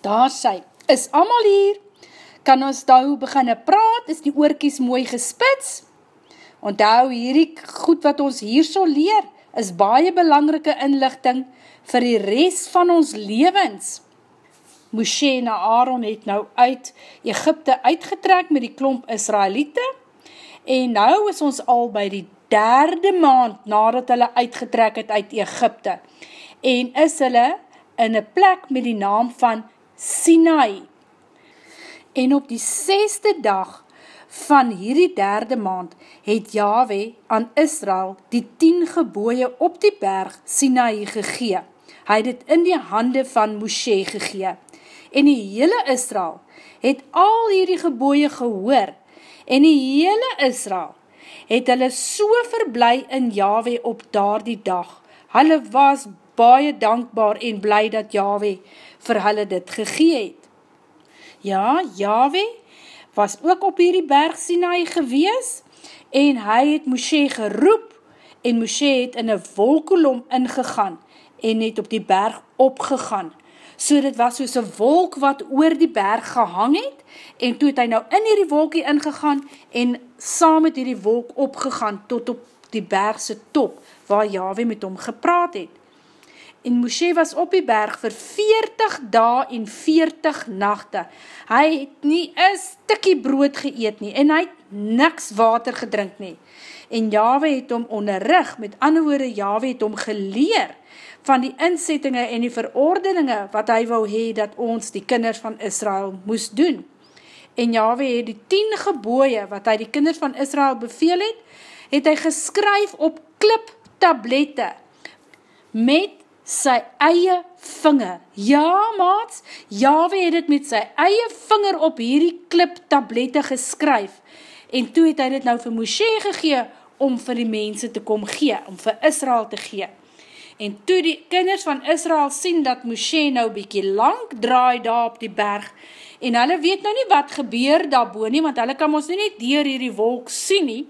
Daar sy, is allemaal hier, kan ons daar beginne praat, is die oorkies mooi gespits, onthou hierdie goed wat ons hier so leer, is baie belangrike inlichting vir die rest van ons levens. Moshe en Aaron het nou uit Egypte uitgetrek met die klomp Israelite en nou is ons al by die derde maand nadat hulle uitgetrek het uit Egypte en is hulle in een plek met die naam van Sinai. En op die seste dag van hierdie derde maand het Yahweh aan Israel die tien geboeie op die berg Sinai gegee. Hy het het in die hande van Moshe gegee. En die hele Israel het al hierdie geboeie gehoor en die hele Israel het hulle so verblij in Yahweh op daar die dag. Hulle was baie dankbaar en blij dat Yahweh vir hulle dit gegee het. Ja, Yahweh was ook op hierdie berg Sinai gewees en hy het Moshe geroep en Moshe het in een wolkolom ingegaan en het op die berg opgegaan. So dit was soos een wolk wat oor die berg gehang het en toe het hy nou in hierdie wolkie ingegaan en saam met hierdie wolk opgegaan tot op die bergse top waar Yahweh met hom gepraat het en Moshe was op die berg vir 40 dae en 40 nachte. Hy het nie een stikkie brood geëet nie, en hy het niks water gedrink nie. En Yahweh het hom onderrig, met ander woorde, Yahweh het hom geleer van die inzettinge en die verordeninge wat hy wou hee dat ons, die kinders van Israel, moes doen. En Yahweh het die 10 geboeie wat hy die kinders van Israel beveel het, het hy geskryf op kliptablette met sy eie vinger. Ja, maats, Yahweh het het met sy eie vinger op hierdie klip tablette geskryf. En toe het hy dit nou vir Moshe gegee om vir die mense te kom gee, om vir Israel te gee. En toe die kinders van Israel sien dat Moshe nou bykie lang draai daar op die berg, en hulle weet nou nie wat gebeur daarboe nie, want hulle kan ons nie net dier hierdie wolk sien nie,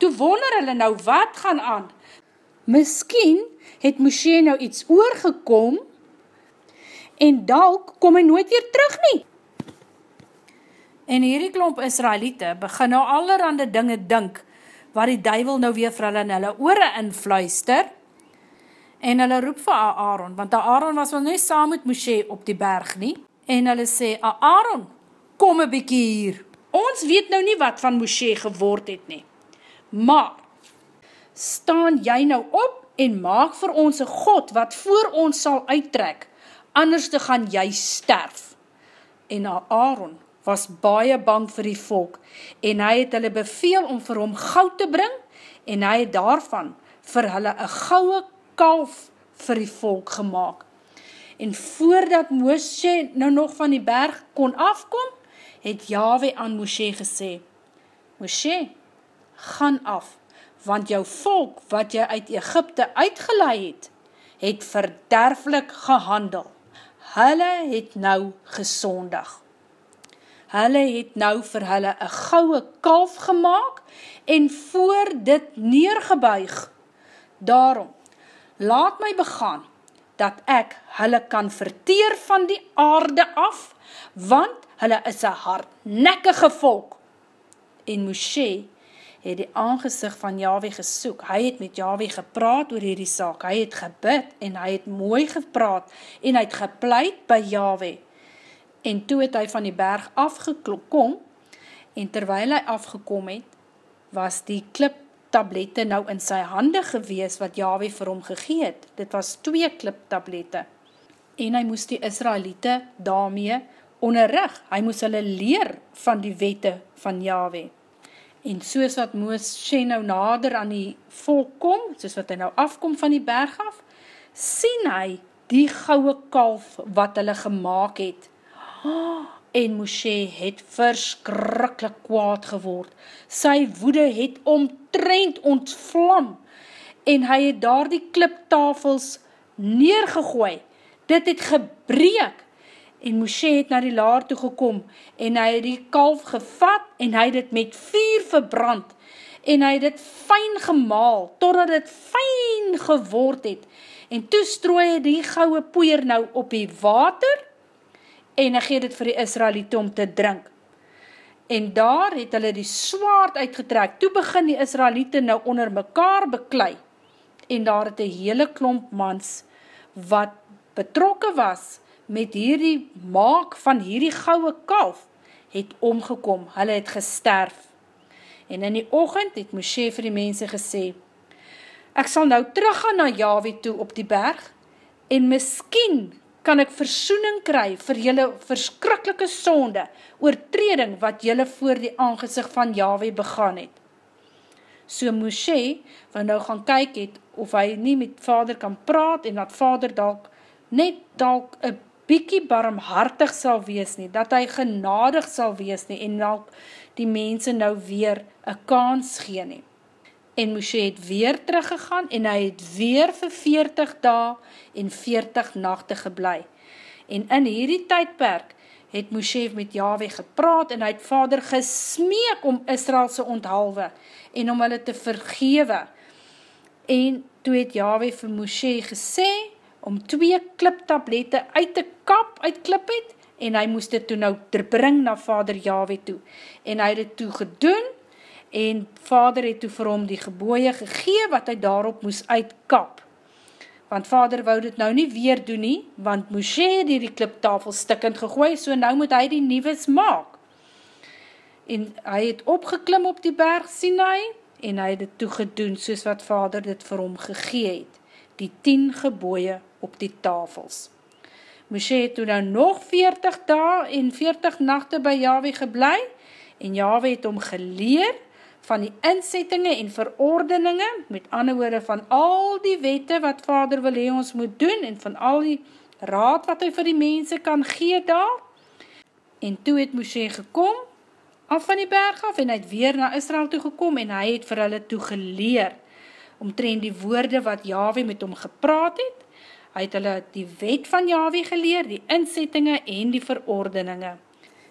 toe wonder hulle nou wat gaan aan. Miskien het Moshe nou iets oorgekom en dalk kom hy nooit weer terug nie. En hierdie klomp Israelite begin nou allerhande dinge dink waar die duivel nou weer vir hulle in hulle oore influister en hulle roep vir Aaron, want Aaron was wel nie saam met Moshe op die berg nie en hulle sê, Aaron, kom een bykie hier. Ons weet nou nie wat van Moshe geword het nie. Maar, staan jy nou op en maak vir ons een God wat voor ons sal uittrek, anders te gaan jy sterf. En Aaron was baie bang vir die volk, en hy het hulle beveel om vir hom goud te bring, en hy het daarvan vir hulle een gouwe kalf vir die volk gemaakt. En voordat Moshe nou nog van die berg kon afkom, het Yahweh aan Moshe gesê, Moshe, gaan af, want jou volk wat jy uit Egypte uitgeleid het, het verderflik gehandel. Hulle het nou gesondig. Hulle het nou vir hulle een gouwe kalf gemaakt en voor dit neergebuig. Daarom, laat my begaan, dat ek hulle kan verteer van die aarde af, want hulle is een hardnekkige volk. En Moshe het die aangezicht van Yahweh gesoek. Hy het met Yahweh gepraat oor hierdie saak. Hy het gebid en hy het mooi gepraat en hy het gepleit by Yahweh. En toe het hy van die berg afgekom en terwyl hy afgekom het, was die kliptablette nou in sy hande gewees wat Yahweh vir hom gegeet. Dit was twee kliptablette. En hy moes die Israelite daarmee onderrig. Hy moes hulle leer van die wette van Yahweh. En soos wat Moosje nou nader aan die volk kom, soos wat hy nou afkom van die berg af, sien hy die gouwe kalf wat hulle gemaakt het. En Moshe het verskrikkelijk kwaad geword. Sy woede het omtrend ontvlam en hy het daar die kliptafels neergegooi. Dit het gebreek en Moshe het na die laar toe gekom, en hy het die kalf gevat, en hy het het met vuur verbrand, en hy het het fijn gemaal, totdat het fijn geword het, en toe strooi hy die gouwe poeier nou op die water, en hy gee dit vir die Israelite om te drink. En daar het hulle die swaard uitgetrek, toe begin die Israelite nou onder mekaar beklui, en daar het een hele klomp mans, wat betrokke was, met hierdie maak van hierdie gouwe kalf, het omgekom, hulle het gesterf. En in die ochend het Moshe vir die mense gesê, ek sal nou teruggaan na Yahweh toe op die berg, en miskien kan ek versoening kry vir jylle verskrikkelike sonde, oortreding wat jylle voor die aangezicht van Yahweh begaan het. So Moshe, wat nou gaan kyk het, of hy nie met vader kan praat, en dat vader dalk net dalk een bykie barmhartig sal wees nie, dat hy genadig sal wees nie, en dalk die mense nou weer een kans gee nie. En Moshe het weer teruggegaan, en hy het weer vir 40 dae en 40 nachte geblei. En in hierdie tydperk het Moshe met Yahweh gepraat, en hy het vader gesmeek om Israelse onthalwe, en om hulle te vergewe. En toe het Yahweh vir Moshe gesê, om twee kliptablette uit te kap, uit klip het, en hy moest dit toe nou bring na vader Yahweh toe. En hy het dit toe gedoen, en vader het toe vir hom die geboeie gegee, wat hy daarop moest uitkap. Want vader wou dit nou nie weer doen nie, want Moshe het die kliptafel stikkend gegooi, so nou moet hy die nieuwes maak. En hy het opgeklim op die berg Sinai, en hy het dit toe gedoen, soos wat vader dit vir hom gegee het, die 10 geboeie op die tafels. Moshe het toen nou nog 40 dae en 40 nachte by Yahweh geblei en Yahweh het om geleer van die inzettinge en verordeninge, met ander woorde van al die wette wat vader wil hee ons moet doen en van al die raad wat hy vir die mense kan gee daar. En toe het Moshe gekom af van die berg af en hy het weer na Israel toe gekom en hy het vir hulle toe geleer omtrend die woorde wat Yahweh met hom gepraat het Hy het hulle die wet van Yahweh geleer, die inzettinge en die verordeninge.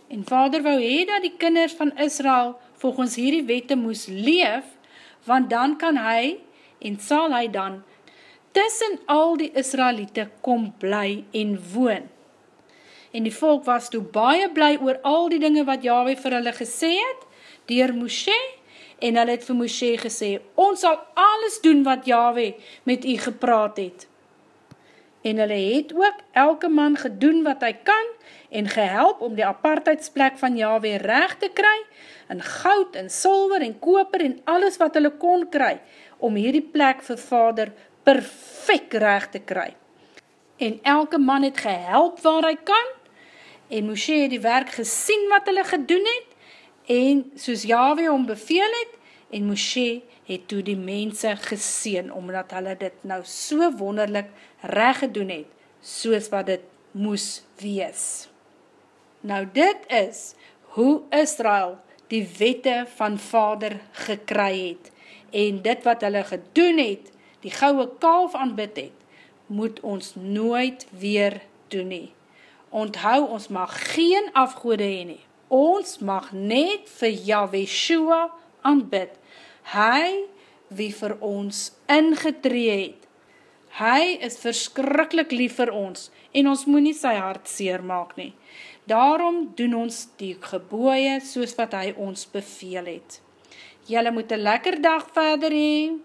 En vader wou hee dat die kinders van Israel volgens hierdie wette moes leef, want dan kan hy en sal hy dan tussen al die Israelite kom bly en woon. En die volk was toe baie bly oor al die dinge wat Yahweh vir hulle gesê het, dier Moshe, en hulle het vir Moshe gesê, ons sal alles doen wat Yahweh met u gepraat het en hulle het ook elke man gedoen wat hy kan en gehelp om die apartheidsplek van Yahweh recht te kry, in goud en silver en koper en alles wat hulle kon kry, om hierdie plek vir vader perfect recht te kry. En elke man het gehelp waar hy kan, en Moshe het die werk gesien wat hulle gedoen het, en soos Yahweh om beveel het, en Moshe het toe die mense geseen, omdat hulle dit nou so wonderlik reg gedoen het, soos wat dit moes wees. Nou dit is hoe Israel die wette van vader gekry het, en dit wat hulle gedoen het, die gouwe kalf aanbid het, moet ons nooit weer doen nie. Onthou, ons mag geen afgoede heen nie. Ons mag net vir Yahweh Shua aanbid, hy wie vir ons ingetree het. Hy is verskrikkelijk lief vir ons en ons moet nie sy hart seer maak nie. Daarom doen ons die geboeie soos wat hy ons beveel het. Julle moet een lekker dag verder heen.